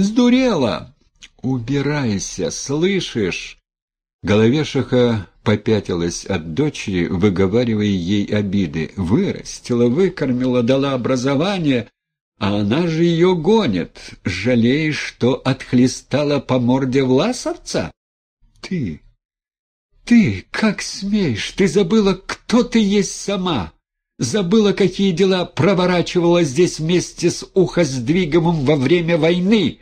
Сдурела! Убирайся, слышишь? Головешиха попятилась от дочери, выговаривая ей обиды. Вырастила, выкормила, дала образование, а она же ее гонит. Жалеешь, что отхлестала по морде власовца? Ты, ты, как смеешь, ты забыла, кто ты есть сама. Забыла, какие дела проворачивала здесь вместе с Ухоздвиговым во время войны.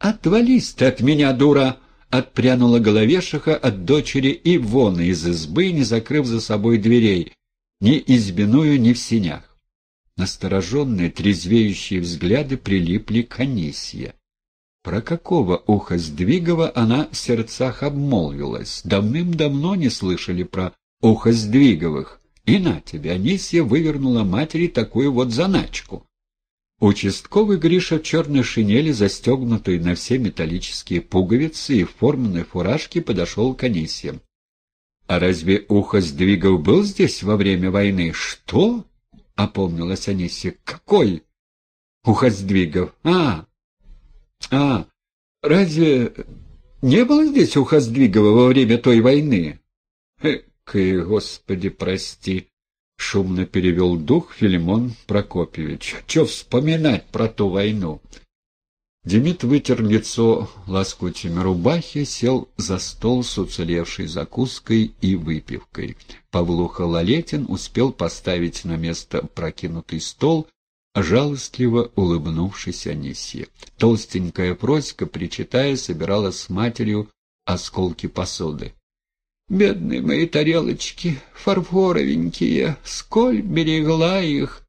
Отвались ты от меня, дура! Отпрянула головешиха от дочери и вон из избы, не закрыв за собой дверей, ни избиную, ни в синях. Настороженные, трезвеющие взгляды прилипли к Анисье. Про какого уха Сдвигова она в сердцах обмолвилась. Давным-давно не слышали про ухо Сдвиговых. И на тебе, Анисья вывернула матери такую вот заначку. Участковый Гриша в черной шинели, застегнутой на все металлические пуговицы и в форменной фуражке, подошел к Анисье. — А разве ухо Сдвигов был здесь во время войны? — Что? — опомнилась Анисия. — Какой Ухоздвигов? А, а, разве не было здесь Ухоздвигова во время той войны? Экой, господи, прости! — шумно перевел дух Филимон Прокопьевич. — Че вспоминать про ту войну? Демид вытер лицо лоскутями рубахи, сел за стол с уцелевшей закуской и выпивкой. Павлуха Лалетин успел поставить на место прокинутый стол, жалостливо улыбнувшись Анисье. Толстенькая проська, причитая, собирала с матерью осколки посуды. «Бедные мои тарелочки, фарфоровенькие, сколь берегла их!»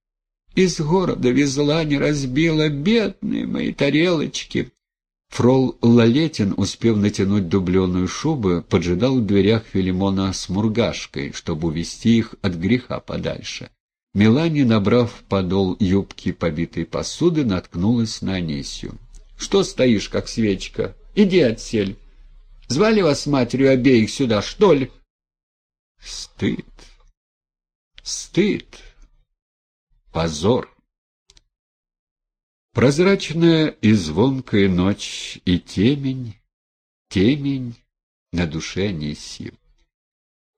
Из города везла, не разбила, бедные мои тарелочки. Фрол Лалетин, успев натянуть дубленую шубу, поджидал в дверях Филимона с мургашкой, чтобы увести их от греха подальше. Мелани, набрав подол юбки побитой посуды, наткнулась на Анисию. — Что стоишь, как свечка? Иди отсель. Звали вас матерью обеих сюда, что ли? — Стыд. Стыд позор. Прозрачная и звонкая ночь, и темень, темень на душе Анисьи.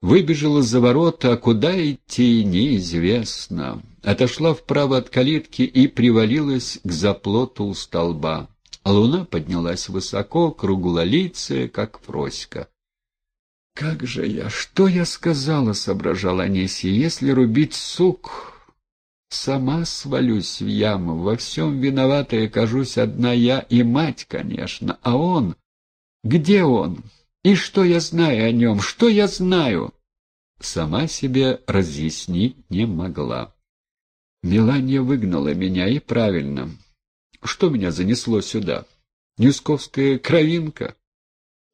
Выбежала за ворота, а куда идти, неизвестно. Отошла вправо от калитки и привалилась к заплоту у столба. Луна поднялась высоко, круглолицая, как фроська. «Как же я, что я сказала?» — соображала Анисия. «Если рубить сук, Сама свалюсь в яму, во всем виноватая кажусь одна я и мать, конечно, а он... Где он? И что я знаю о нем? Что я знаю? Сама себе разъяснить не могла. Мелания выгнала меня, и правильно. Что меня занесло сюда? Нюсковская кровинка?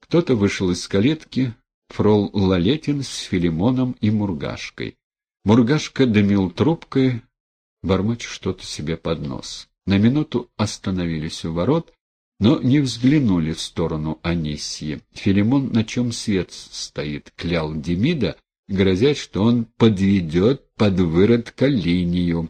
Кто-то вышел из калетки, фрол Лалетин с Филимоном и Мургашкой. Мургашка дымил трубкой, бормоча что-то себе под нос. На минуту остановились у ворот, но не взглянули в сторону Анисьи. Филимон, на чем свет стоит, клял Демида, грозя, что он подведет под выродка линию.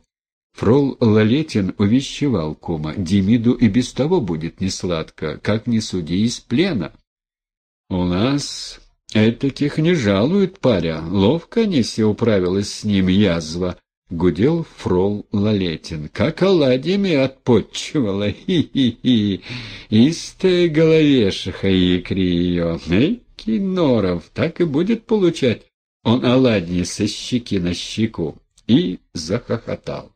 Фрол Лалетин увещевал кума, Демиду и без того будет несладко, как не суди из плена. — У нас этаких не жалуют, паря. Ловко Анисия управилась с ним язва, — гудел фрол Лалетин. «Как оладьями отпотчевала! Хи-хи-хи! Истая головешиха икри ее! Эки норов! Так и будет получать он оладьи со щеки на щеку!» И захохотал.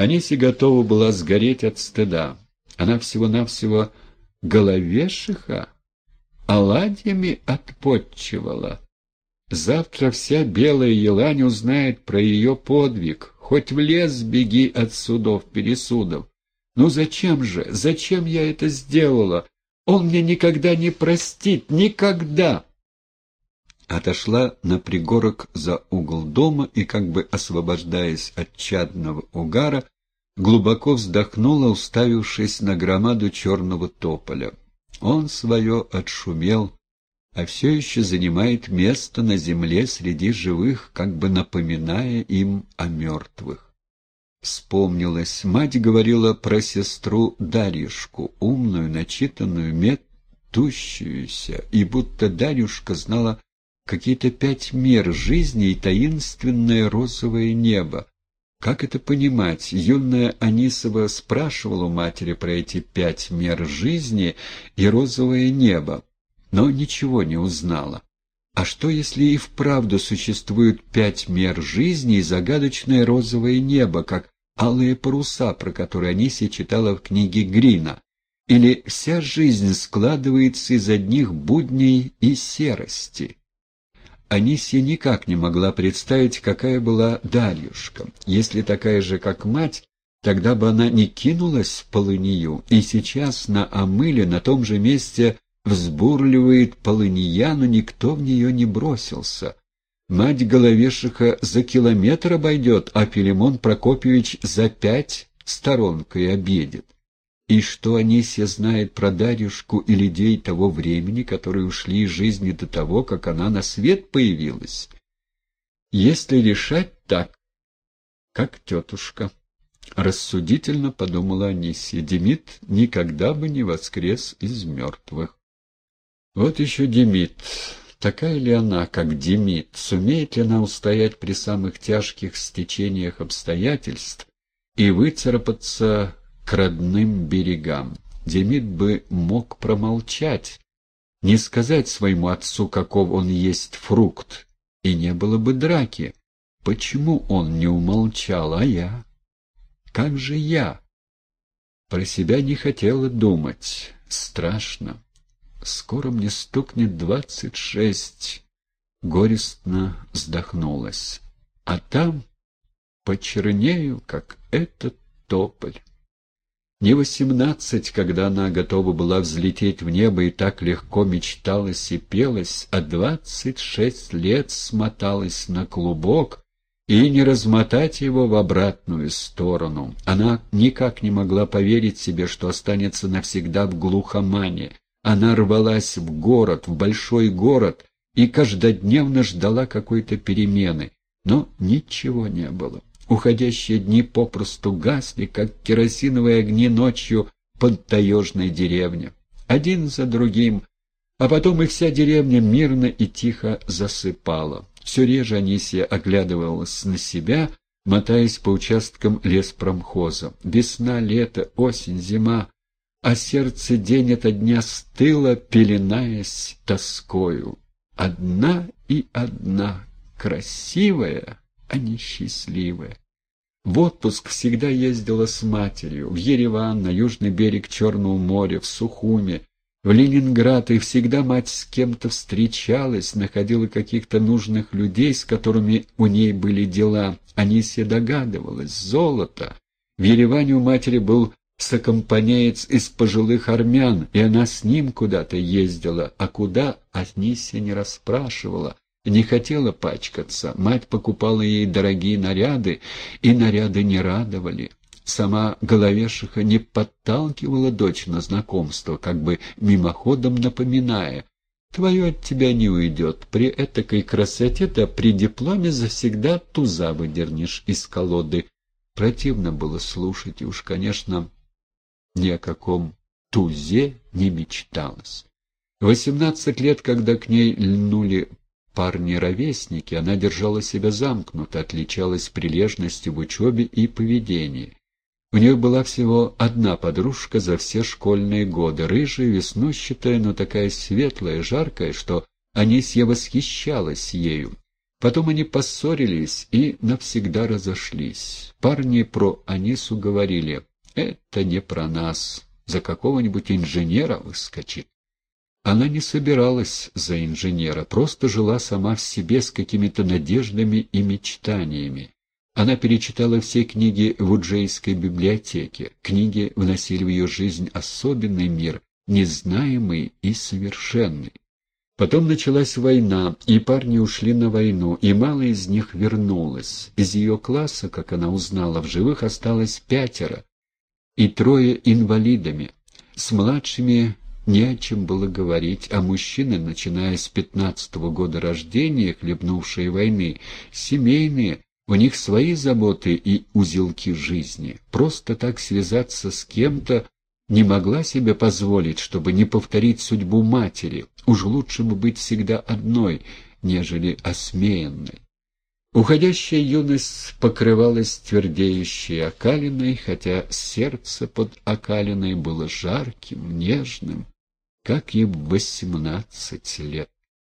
Аниси готова была сгореть от стыда. Она всего-навсего головешиха оладьями отпотчевала. Завтра вся белая елань узнает про ее подвиг. Хоть в лес беги от судов-пересудов. Ну зачем же, зачем я это сделала? Он мне никогда не простит, никогда!» Отошла на пригорок за угол дома и, как бы освобождаясь от чадного угара, глубоко вздохнула, уставившись на громаду черного тополя. Он свое отшумел, а все еще занимает место на земле среди живых, как бы напоминая им о мертвых. Вспомнилось, мать говорила про сестру Дарьюшку, умную, начитанную, метущуюся, и будто Дарюшка знала какие-то пять мер жизни и таинственное розовое небо. Как это понимать? Юная Анисова спрашивала у матери про эти пять мер жизни и розовое небо, но ничего не узнала. А что, если и вправду существует пять мер жизни и загадочное розовое небо, как алые паруса, про которые Анисия читала в книге Грина? Или вся жизнь складывается из одних будней и серости? Анисия никак не могла представить, какая была Дарьюшка. Если такая же, как мать, тогда бы она не кинулась в полынью, и сейчас на Амыле, на том же месте, взбурливает полынья, но никто в нее не бросился. Мать Головешиха за километр обойдет, а Филимон Прокопьевич за пять сторонкой обедет. И что Анисия знает про Дарюшку и людей того времени, которые ушли из жизни до того, как она на свет появилась? Если решать так, как тетушка. Рассудительно подумала Анисия, Демид никогда бы не воскрес из мертвых. Вот еще Демид. Такая ли она, как Демид? Сумеет ли она устоять при самых тяжких стечениях обстоятельств и выцарапаться к родным берегам. Демид бы мог промолчать, не сказать своему отцу, каков он есть фрукт, и не было бы драки. Почему он не умолчал, а я? Как же я? Про себя не хотела думать. Страшно. Скоро мне стукнет двадцать шесть. Горестно вздохнулась. А там почернею, как этот тополь. Не восемнадцать, когда она готова была взлететь в небо и так легко мечталась и пелась, а двадцать шесть лет смоталась на клубок и не размотать его в обратную сторону. Она никак не могла поверить себе, что останется навсегда в глухомане. Она рвалась в город, в большой город, и каждодневно ждала какой-то перемены, но ничего не было. Уходящие дни попросту гасли, как керосиновые огни ночью под таежной деревней. Один за другим, а потом и вся деревня мирно и тихо засыпала. Все реже Анисия оглядывалась на себя, мотаясь по участкам леспромхоза. Весна, лето, осень, зима, а сердце день ото дня стыло, пеленаясь тоскою. Одна и одна, красивая, не счастливая. В отпуск всегда ездила с матерью, в Ереван, на южный берег Черного моря, в Сухуме, в Ленинград, и всегда мать с кем-то встречалась, находила каких-то нужных людей, с которыми у ней были дела. Анисия догадывалась, золото. В Ереване у матери был сокомпанеец из пожилых армян, и она с ним куда-то ездила, а куда Анисия не расспрашивала, не хотела пачкаться, мать покупала ей дорогие наряды, и наряды не радовали. Сама Головешиха не подталкивала дочь на знакомство, как бы мимоходом напоминая, «Твое от тебя не уйдет. При этакой красоте-то при дипломе завсегда туза выдернешь из колоды». Противно было слушать, и уж, конечно, ни о каком тузе не мечталось. Восемнадцать лет, когда к ней льнули парни-ровесники, она держала себя замкнуто, отличалась прилежностью в учебе и поведении. У нее была всего одна подружка за все школьные годы, рыжая, веснущатая, но такая светлая, жаркая, что Анисья восхищалась ею. Потом они поссорились и навсегда разошлись. Парни про Анису говорили, «Это не про нас, за какого-нибудь инженера выскочит». Она не собиралась за инженера, просто жила сама в себе с какими-то надеждами и мечтаниями. Она перечитала все книги в Уджейской библиотеке. Книги вносили в ее жизнь особенный мир, незнаемый и совершенный. Потом началась война, и парни ушли на войну, и мало из них вернулось. Из ее класса, как она узнала, в живых осталось пятеро, и трое инвалидами. С младшими не о чем было говорить, а мужчины, начиная с пятнадцатого года рождения, хлебнувшие войны, семейные, У них свои заботы и узелки жизни. Просто так связаться с кем-то не могла себе позволить, чтобы не повторить судьбу матери. Уж лучше бы быть всегда одной, нежели осмеянной. Уходящая юность покрывалась твердеющей окалиной, хотя сердце под окалиной было жарким, нежным, как и восемнадцать лет.